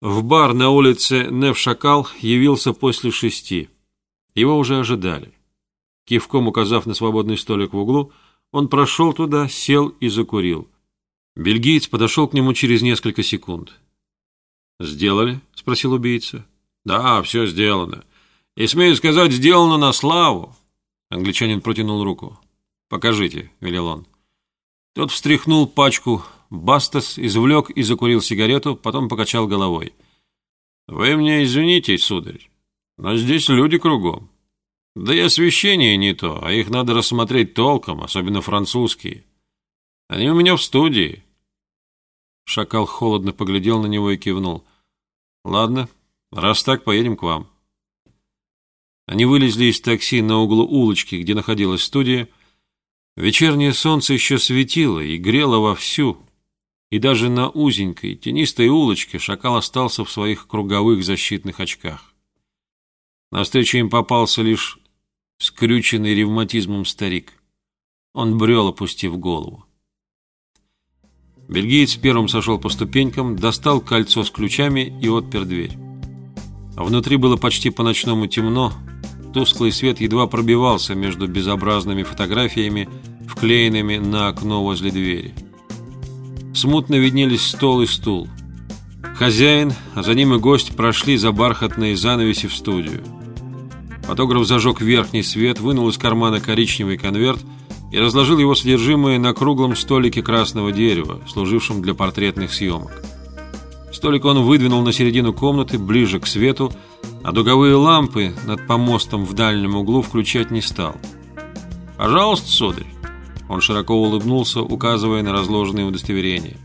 В бар на улице Невшакал явился после шести. Его уже ожидали. Кивком указав на свободный столик в углу, он прошел туда, сел и закурил. Бельгиец подошел к нему через несколько секунд. «Сделали?» — спросил убийца. «Да, все сделано. И, смею сказать, сделано на славу». Англичанин протянул руку. «Покажите», — велел он. Тот встряхнул пачку Бастас извлек и закурил сигарету, потом покачал головой. «Вы мне извините, сударь, но здесь люди кругом. Да и освещение не то, а их надо рассмотреть толком, особенно французские. Они у меня в студии». Шакал холодно поглядел на него и кивнул. «Ладно, раз так, поедем к вам». Они вылезли из такси на углу улочки, где находилась студия. Вечернее солнце еще светило и грело вовсю, и даже на узенькой, тенистой улочке шакал остался в своих круговых защитных очках. Навстречу им попался лишь скрюченный ревматизмом старик. Он брел, опустив голову. Бельгиец первым сошел по ступенькам, достал кольцо с ключами и отпер дверь. Внутри было почти по-ночному темно, тусклый свет едва пробивался между безобразными фотографиями, вклеенными на окно возле двери. Смутно виднелись стол и стул. Хозяин, а за ним и гость прошли за бархатные занавеси в студию. Фотограф зажег верхний свет, вынул из кармана коричневый конверт и разложил его содержимое на круглом столике красного дерева, служившем для портретных съемок. Столик он выдвинул на середину комнаты, ближе к свету, а дуговые лампы над помостом в дальнем углу включать не стал. «Пожалуйста, сударь». Он широко улыбнулся, указывая на разложенные удостоверения.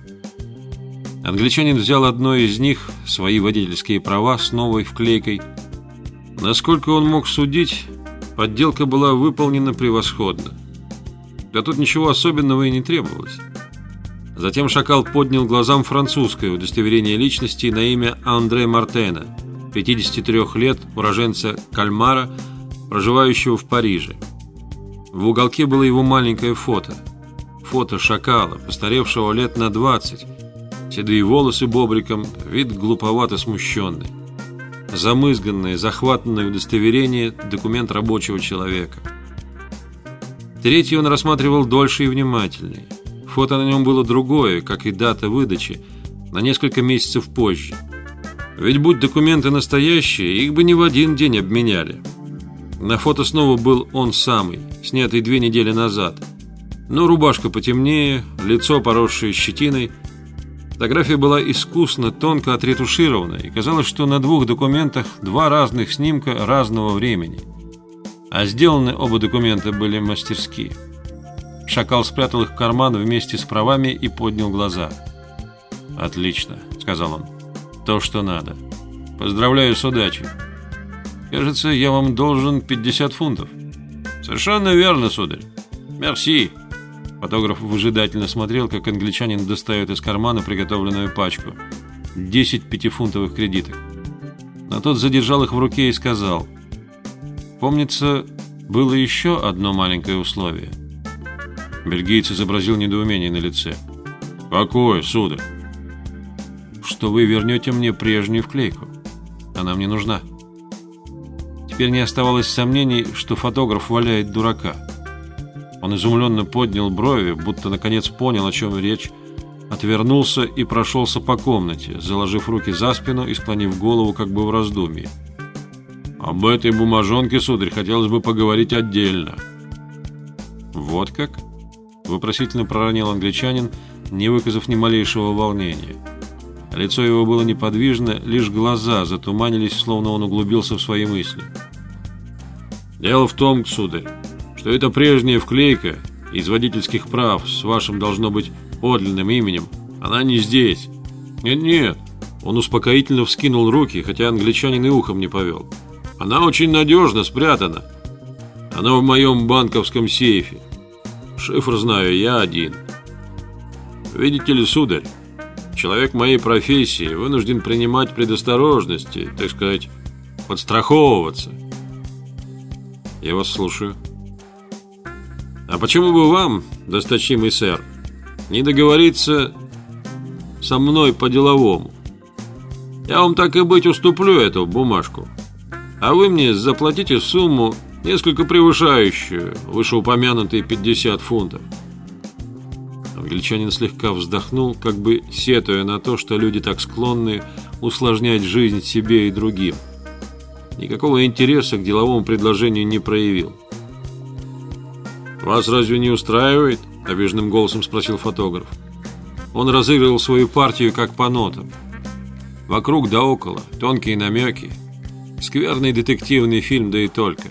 Англичанин взял одно из них, свои водительские права, с новой вклейкой. Насколько он мог судить, подделка была выполнена превосходно. Да тут ничего особенного и не требовалось. Затем шакал поднял глазам французское удостоверение личности на имя Андре Мартена, 53 лет, уроженца Кальмара, проживающего в Париже. В уголке было его маленькое фото. Фото шакала, постаревшего лет на 20. Седые волосы бобриком, вид глуповато смущенный. Замызганное, захватанное удостоверение, документ рабочего человека. Третий он рассматривал дольше и внимательнее. Фото на нем было другое, как и дата выдачи, на несколько месяцев позже. Ведь будь документы настоящие, их бы не в один день обменяли. На фото снова был он самый, снятый две недели назад. Но рубашка потемнее, лицо поросшее щетиной. Фотография была искусно, тонко отретуширована, и казалось, что на двух документах два разных снимка разного времени. А сделаны оба документа были мастерски. Шакал спрятал их в карман вместе с правами и поднял глаза. «Отлично», — сказал он. «То, что надо. Поздравляю с удачей». Кажется, я вам должен 50 фунтов. Совершенно верно, сударь. Мерси. Фотограф выжидательно смотрел, как англичанин достает из кармана приготовленную пачку. 10 пятифунтовых кредиток. Но тот задержал их в руке и сказал. Помнится, было еще одно маленькое условие. Бельгиец изобразил недоумение на лице. «Какое, сударь?» «Что вы вернете мне прежнюю вклейку. Она мне нужна». Теперь не оставалось сомнений, что фотограф валяет дурака. Он изумленно поднял брови, будто наконец понял, о чем речь, отвернулся и прошелся по комнате, заложив руки за спину и склонив голову как бы в раздумье. «Об этой бумажонке, сударь, хотелось бы поговорить отдельно». «Вот как?» – вопросительно проронил англичанин, не выказав ни малейшего волнения. Лицо его было неподвижно, лишь глаза затуманились, словно он углубился в свои мысли. «Дело в том, сударь, что это прежняя вклейка из водительских прав с вашим, должно быть, подлинным именем. Она не здесь. Нет-нет». Он успокоительно вскинул руки, хотя англичанин и ухом не повел. «Она очень надежно спрятана. Она в моем банковском сейфе. Шифр знаю я один. Видите ли, сударь, Человек моей профессии вынужден принимать предосторожности, так сказать, подстраховываться. Я вас слушаю. А почему бы вам, досточимый сэр, не договориться со мной по-деловому? Я вам так и быть уступлю эту бумажку. А вы мне заплатите сумму, несколько превышающую вышеупомянутые 50 фунтов. Англичанин слегка вздохнул, как бы сетуя на то, что люди так склонны усложнять жизнь себе и другим. Никакого интереса к деловому предложению не проявил. «Вас разве не устраивает?» – обиженным голосом спросил фотограф. Он разыгрывал свою партию как по нотам. Вокруг да около, тонкие намеки. Скверный детективный фильм, да и только.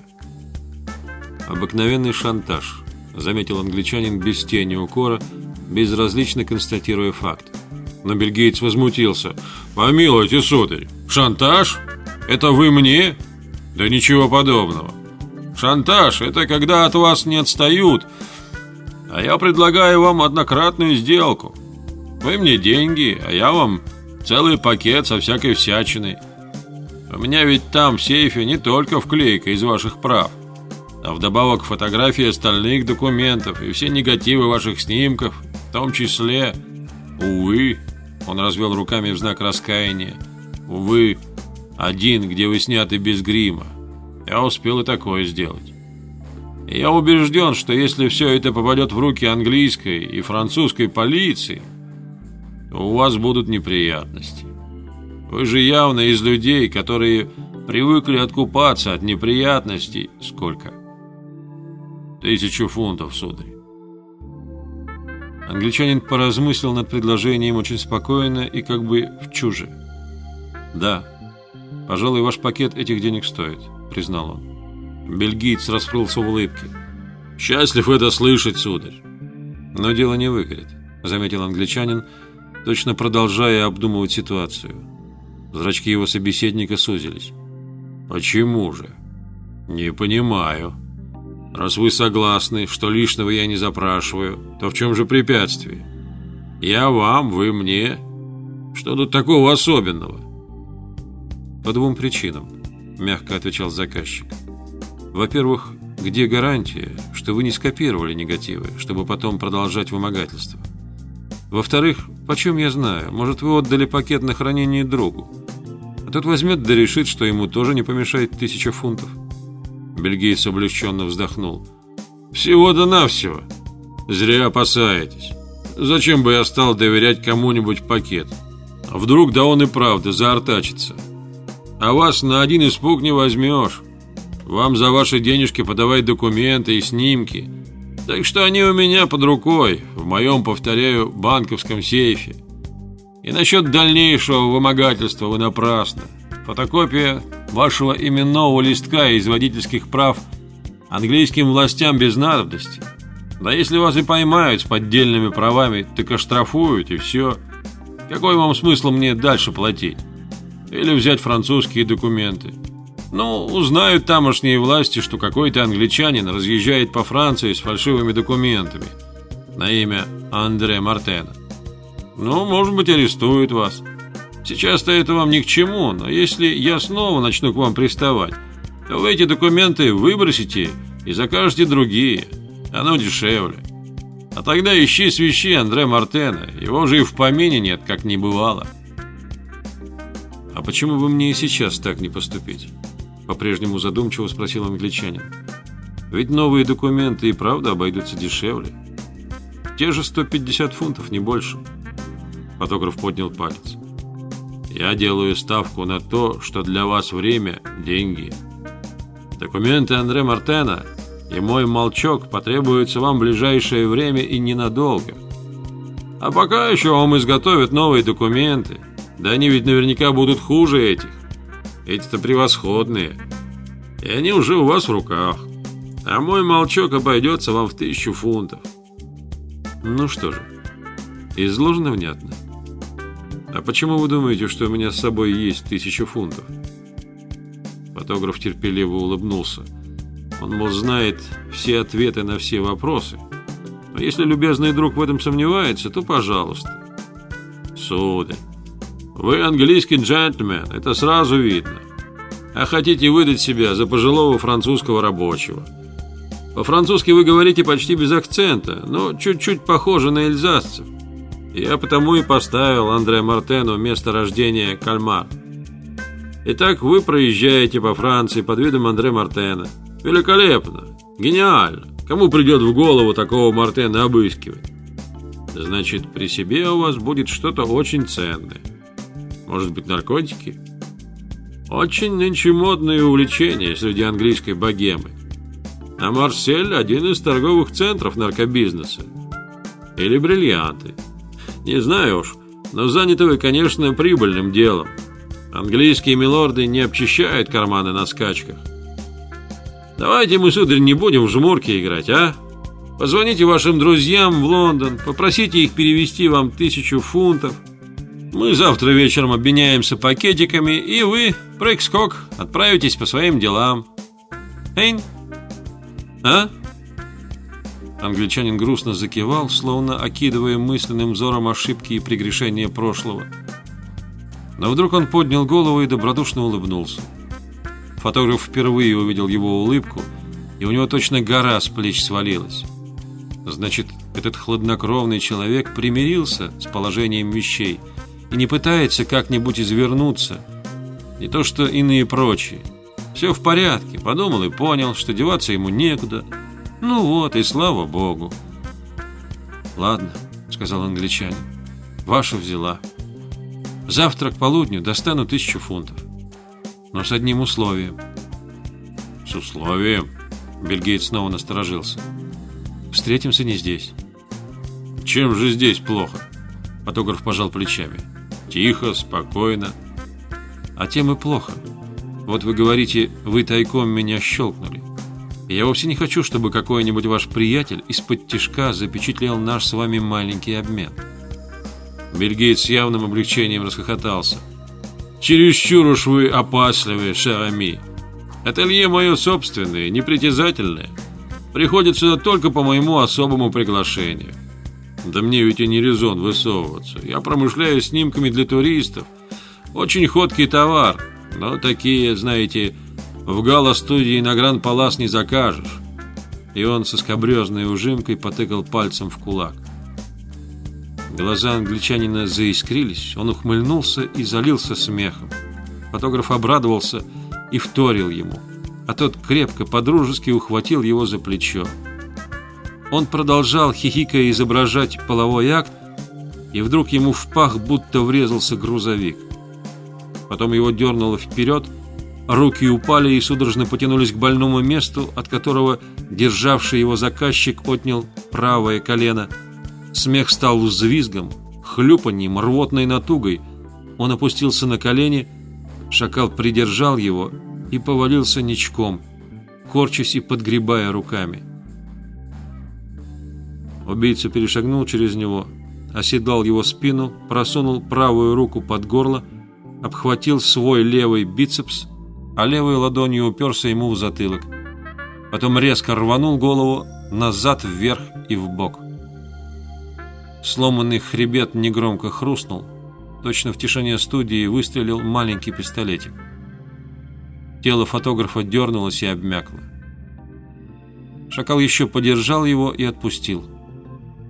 Обыкновенный шантаж, заметил англичанин без тени укора, безразлично констатируя факт. Но бельгиец возмутился. «Помилуйте, сударь, шантаж? Это вы мне? Да ничего подобного. Шантаж – это когда от вас не отстают, а я предлагаю вам однократную сделку. Вы мне деньги, а я вам целый пакет со всякой всячиной. У меня ведь там в сейфе не только вклейка из ваших прав, а вдобавок фотографии остальных документов и все негативы ваших снимков, в том числе, увы, он развел руками в знак раскаяния, увы, один, где вы сняты без грима. Я успел и такое сделать. Я убежден, что если все это попадет в руки английской и французской полиции, то у вас будут неприятности. Вы же явно из людей, которые привыкли откупаться от неприятностей. Сколько? Тысячу фунтов, сударь. Англичанин поразмыслил над предложением очень спокойно и как бы в чуже. «Да, пожалуй, ваш пакет этих денег стоит», — признал он. Бельгиец расплылся в улыбке. «Счастлив это слышать, сударь». «Но дело не выгорит», — заметил англичанин, точно продолжая обдумывать ситуацию. Зрачки его собеседника сузились. «Почему же?» «Не понимаю», Раз вы согласны, что лишнего я не запрашиваю, то в чем же препятствие? Я вам, вы мне. Что тут такого особенного? По двум причинам, мягко отвечал заказчик. Во-первых, где гарантия, что вы не скопировали негативы, чтобы потом продолжать вымогательство? Во-вторых, почем я знаю, может вы отдали пакет на хранение другу? А тот возьмет да решит, что ему тоже не помешает тысяча фунтов. Бельгиец облегченно вздохнул. «Всего-то навсего. Зря опасаетесь. Зачем бы я стал доверять кому-нибудь пакет? А вдруг да он и правда заортачится? А вас на один испуг не возьмешь. Вам за ваши денежки подавать документы и снимки. Так что они у меня под рукой, в моем, повторяю, банковском сейфе. И насчет дальнейшего вымогательства вы напрасно. Фотокопия вашего именного листка из водительских прав английским властям без надобности. Да если вас и поймают с поддельными правами, так оштрафуют и все. Какой вам смысл мне дальше платить? Или взять французские документы? Ну, узнают тамошние власти, что какой-то англичанин разъезжает по Франции с фальшивыми документами на имя Андре Мартена. Ну, может быть, арестуют вас. Сейчас-то это вам ни к чему, но если я снова начну к вам приставать, то вы эти документы выбросите и закажете другие. Оно дешевле. А тогда ищи свищи Андре Мартена. Его же и в помине нет, как не бывало. А почему бы мне и сейчас так не поступить? По-прежнему задумчиво спросил англичанин. Ведь новые документы и правда обойдутся дешевле. Те же 150 фунтов, не больше. Фотограф поднял палец. Я делаю ставку на то, что для вас время – деньги. Документы Андре Мартена и мой молчок потребуются вам в ближайшее время и ненадолго. А пока еще вам изготовят новые документы. Да они ведь наверняка будут хуже этих. Эти-то превосходные. И они уже у вас в руках. А мой молчок обойдется вам в тысячу фунтов. Ну что же, изложено внятно. «А почему вы думаете, что у меня с собой есть тысяча фунтов?» Фотограф терпеливо улыбнулся. Он, мол, знает все ответы на все вопросы. Но если любезный друг в этом сомневается, то пожалуйста. Сударь, вы английский джентльмен, это сразу видно. А хотите выдать себя за пожилого французского рабочего. По-французски вы говорите почти без акцента, но чуть-чуть похоже на эльзасцев. Я потому и поставил Андре Мартену место рождения Кальмар. Итак, вы проезжаете по Франции под видом Андре Мартена. Великолепно! Гениально! Кому придет в голову такого Мартена обыскивать? Значит, при себе у вас будет что-то очень ценное. Может быть, наркотики? Очень нынче модное увлечение среди английской богемы. А Марсель – один из торговых центров наркобизнеса. Или бриллианты. Не знаю уж, но заняты вы, конечно, прибыльным делом. Английские милорды не обчищают карманы на скачках. Давайте мы, сударь, не будем в жмурки играть, а? Позвоните вашим друзьям в Лондон, попросите их перевести вам тысячу фунтов. Мы завтра вечером обменяемся пакетиками, и вы, прыг-скок, отправитесь по своим делам. Эйн? А? Англичанин грустно закивал, словно окидывая мысленным взором ошибки и прегрешения прошлого. Но вдруг он поднял голову и добродушно улыбнулся. Фотограф впервые увидел его улыбку, и у него точно гора с плеч свалилась. Значит, этот хладнокровный человек примирился с положением вещей и не пытается как-нибудь извернуться. Не то что иные прочие. Все в порядке, подумал и понял, что деваться ему некуда. Ну вот, и слава богу. Ладно, сказал англичанин, ваша взяла. Завтра к полудню достану тысячу фунтов. Но с одним условием. С условием? Бельгиец снова насторожился. Встретимся не здесь. Чем же здесь плохо? Фотограф пожал плечами. Тихо, спокойно. А тем и плохо. Вот вы говорите, вы тайком меня щелкнули. Я вовсе не хочу, чтобы какой-нибудь ваш приятель из-под тишка запечатлел наш с вами маленький обмен. Бельгиец с явным облегчением расхохотался. Чересчур уж вы опасливы, Шарами. Ателье мое собственное, непритязательное. Приходит сюда только по моему особому приглашению. Да мне ведь и не резон высовываться. Я промышляю снимками для туристов. Очень ходкий товар, но такие, знаете, в гала-студии на Гран-Палас не закажешь. И он со скобрезной ужимкой потыкал пальцем в кулак. Глаза англичанина заискрились, он ухмыльнулся и залился смехом. Фотограф обрадовался и вторил ему а тот крепко, подружески ухватил его за плечо. Он продолжал, хихикая, изображать половой акт, и вдруг ему в пах будто врезался грузовик. Потом его дернуло вперед, руки упали и судорожно потянулись к больному месту, от которого державший его заказчик отнял правое колено. Смех стал взвизгом, хлюпаньем, рвотной натугой. Он опустился на колени, шакал придержал его и повалился ничком, корчась и подгребая руками. Убийца перешагнул через него, оседал его спину, просунул правую руку под горло, обхватил свой левый бицепс, а левой ладонью уперся ему в затылок. Потом резко рванул голову назад, вверх и в бок. Сломанный хребет негромко хрустнул, точно в тишине студии выстрелил маленький пистолетик. Тело фотографа дернулось и обмякло. Шакал еще подержал его и отпустил.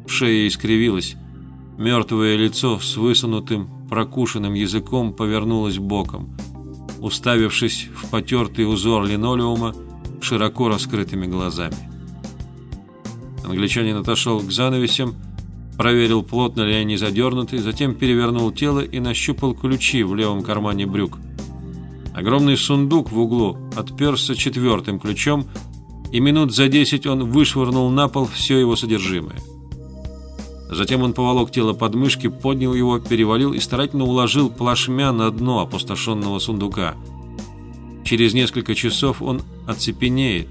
Шея искривилась. Мертвое лицо с высунутым, прокушенным языком повернулось боком, уставившись в потертый узор линолеума широко раскрытыми глазами. Англичанин отошел к занавесям, проверил, плотно ли они задернуты, затем перевернул тело и нащупал ключи в левом кармане брюк. Огромный сундук в углу отперся четвертым ключом, и минут за десять он вышвырнул на пол все его содержимое. Затем он поволок тело под мышки, поднял его, перевалил и старательно уложил плашмя на дно опустошенного сундука. Через несколько часов он оцепенеет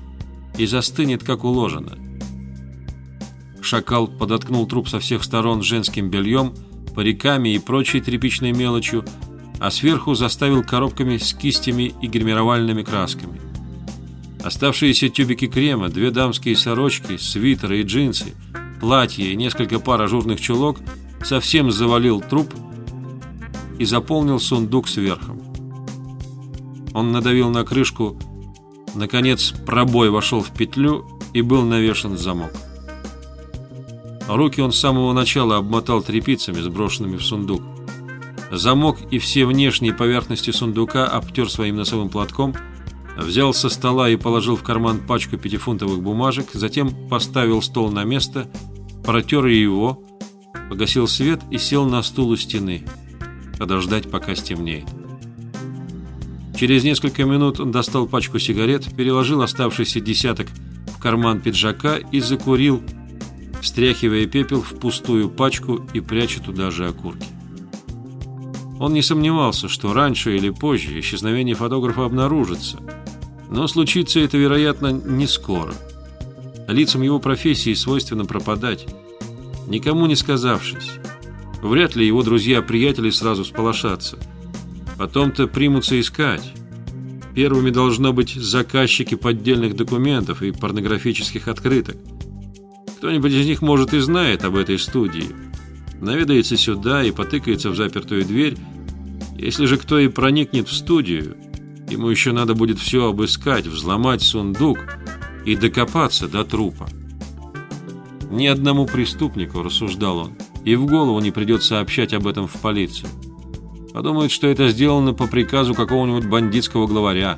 и застынет, как уложено. Шакал подоткнул труп со всех сторон женским бельем, париками и прочей тряпичной мелочью, а сверху заставил коробками с кистями и гримировальными красками. Оставшиеся тюбики крема, две дамские сорочки, свитеры и джинсы, платье и несколько пар ажурных чулок совсем завалил труп и заполнил сундук сверху. Он надавил на крышку, наконец пробой вошел в петлю и был навешан замок. Руки он с самого начала обмотал тряпицами, сброшенными в сундук. Замок и все внешние поверхности сундука обтер своим носовым платком, взял со стола и положил в карман пачку пятифунтовых бумажек, затем поставил стол на место, протер его, погасил свет и сел на стул у стены, подождать, пока стемнеет. Через несколько минут он достал пачку сигарет, переложил оставшийся десяток в карман пиджака и закурил, стряхивая пепел в пустую пачку и пряча туда же окурки. Он не сомневался, что раньше или позже исчезновение фотографа обнаружится, но случится это, вероятно, не скоро. Лицам его профессии свойственно пропадать, никому не сказавшись. Вряд ли его друзья-приятели сразу сполошатся. Потом-то примутся искать. Первыми должно быть заказчики поддельных документов и порнографических открыток. Кто-нибудь из них, может, и знает об этой студии. Наведается сюда и потыкается в запертую дверь. Если же кто и проникнет в студию, ему еще надо будет все обыскать, взломать сундук и докопаться до трупа. Ни одному преступнику, рассуждал он, и в голову не придет сообщать об этом в полицию. Подумают, что это сделано по приказу какого-нибудь бандитского главаря.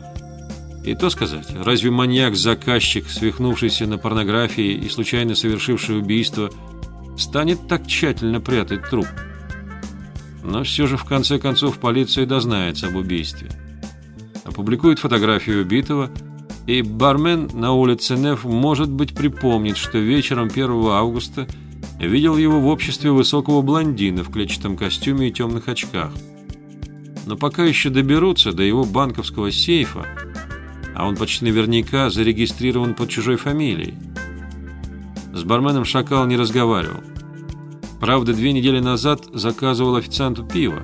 И то сказать, разве маньяк-заказчик, свихнувшийся на порнографии и случайно совершивший убийство, станет так тщательно прятать труп? Но все же в конце концов полиция дознается об убийстве. Опубликует фотографию убитого, и бармен на улице Неф, может быть, припомнит, что вечером 1 августа видел его в обществе высокого блондина в клетчатом костюме и темных очках но пока еще доберутся до его банковского сейфа, а он почти наверняка зарегистрирован под чужой фамилией. С барменом Шакал не разговаривал. Правда, две недели назад заказывал официанту пиво.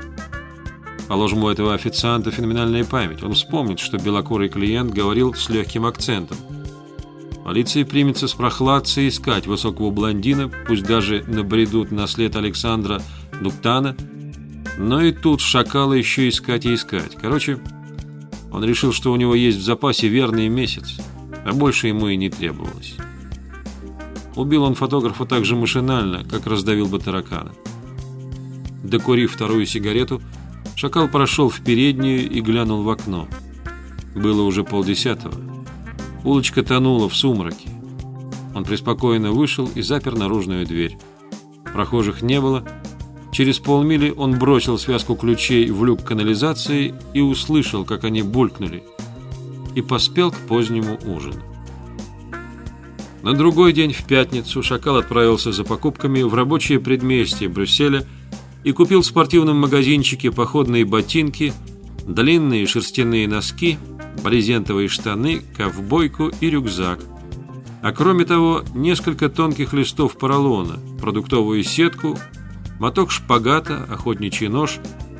Положим, у этого официанта феноменальная память. Он вспомнит, что белокурый клиент говорил с легким акцентом. Полиция примется с прохладцей искать высокого блондина, пусть даже набредут на след Александра Дуктана – но и тут шакала еще искать и искать. Короче, он решил, что у него есть в запасе верный месяц, а больше ему и не требовалось. Убил он фотографа так же машинально, как раздавил бы таракана. Докурив вторую сигарету, шакал прошел в переднюю и глянул в окно. Было уже полдесятого. Улочка тонула в сумраке. Он преспокойно вышел и запер наружную дверь. Прохожих не было, Через полмили он бросил связку ключей в люк канализации и услышал, как они булькнули, и поспел к позднему ужину. На другой день, в пятницу, Шакал отправился за покупками в рабочее предместье Брюсселя и купил в спортивном магазинчике походные ботинки, длинные шерстяные носки, брезентовые штаны, ковбойку и рюкзак. А кроме того, несколько тонких листов поролона, продуктовую сетку, моток шпагата, охотничий нож,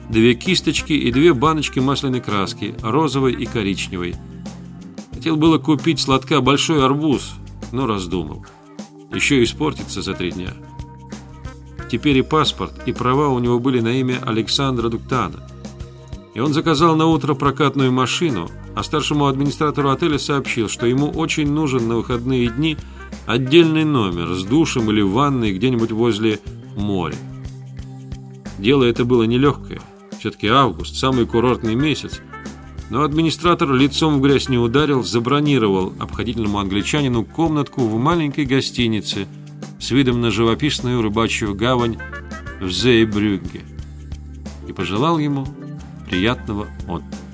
две кисточки и две баночки масляной краски, розовой и коричневой. Хотел было купить сладка большой арбуз, но раздумал. Еще испортится за три дня. Теперь и паспорт, и права у него были на имя Александра Дуктана. И он заказал на утро прокатную машину, а старшему администратору отеля сообщил, что ему очень нужен на выходные дни отдельный номер с душем или ванной где-нибудь возле моря. Дело это было нелегкое. Все-таки август, самый курортный месяц. Но администратор лицом в грязь не ударил, забронировал обходительному англичанину комнатку в маленькой гостинице с видом на живописную рыбачью гавань в Зейбрюгге и пожелал ему приятного отдыха.